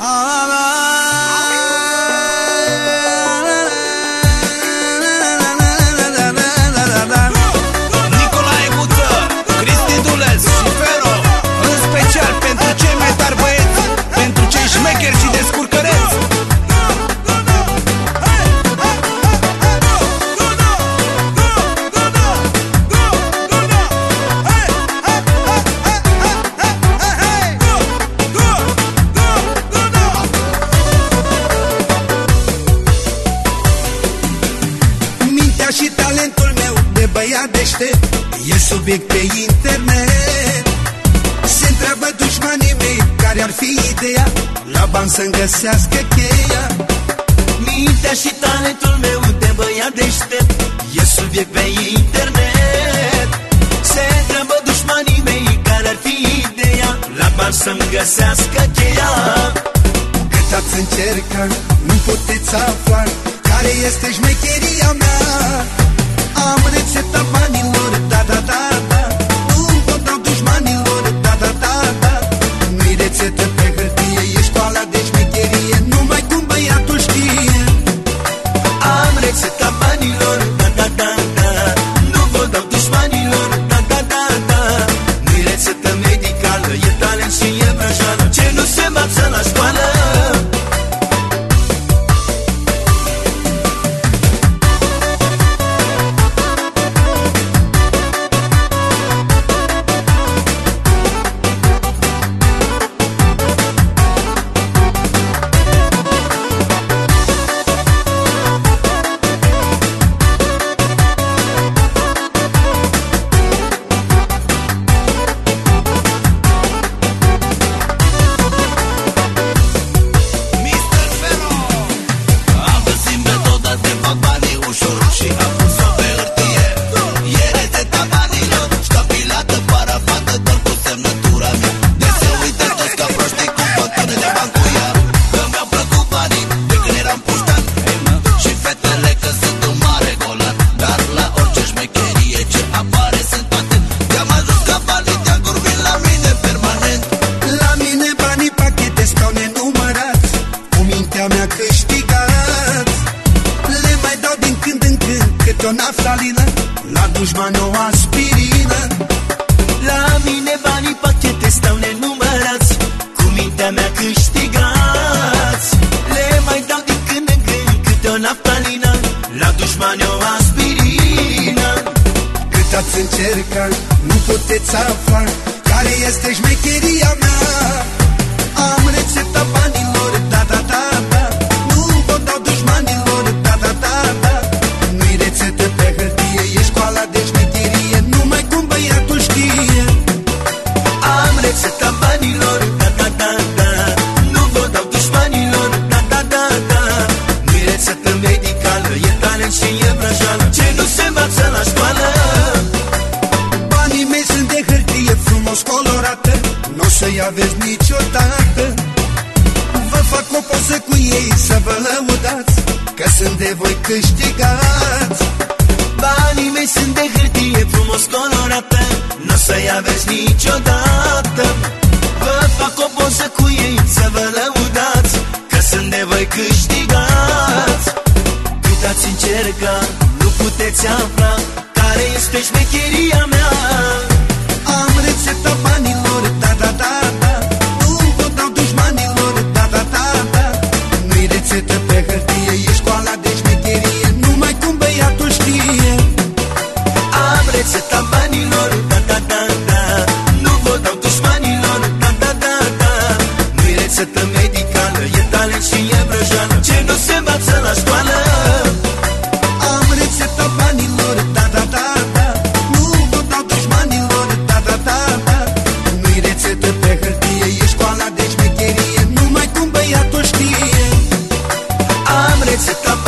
Ah. Băiat deștept E subiect pe internet. Se întreabă dușmanii mei Care ar fi ideea La bani să-mi găsească cheia. Mintea și talentul meu De băiat deștept E subiect pe internet. Se întreabă dușmanii mei Care ar fi ideea La bani să-mi găsească cheia. Cât ați încercat Nu puteți afla Care este șmecheria mea? Am rețeta banilor, da, da, da, o naftalină La dușman o aspirină. La mine banii pachete stau nenumărați Cu mintea mea câștigați. Le mai dau din când în când câte o naftalină La dușman o aspirină. Cât ați încercat, nu puteți afla Care este șmecheria mea băiatul știe Am rețeta banilor, da, da, da, da. Nu vă dau dușmanilor, da, da, da, da. Nu-i rețetă medicală, e talent și e vrăjală Ce nu se învață la școală? Banii mei sunt de hârtie frumos colorată. N-o să-i aveți niciodată. Vă fac o poză cu ei să vă lăudați Că sunt de voi câștigați. Banii mei sunt de hârtie frumos colorată. N-o să-i aveți niciodată. Vă fac o poză cu ei să vă lăudați Că sunt de voi câștigați. Cât ați încerca, nu puteți afla Care este șmecheria mea vrăjeană Ce nu se învață la școală. Am rețeta banilor, da, da, da, da. Nu vă dau dușmanilor, da, da, da, da. Nu-i rețetă pe hârtie, e școala de șmecherie. Numai cum băiatul știe. Am rețeta banilor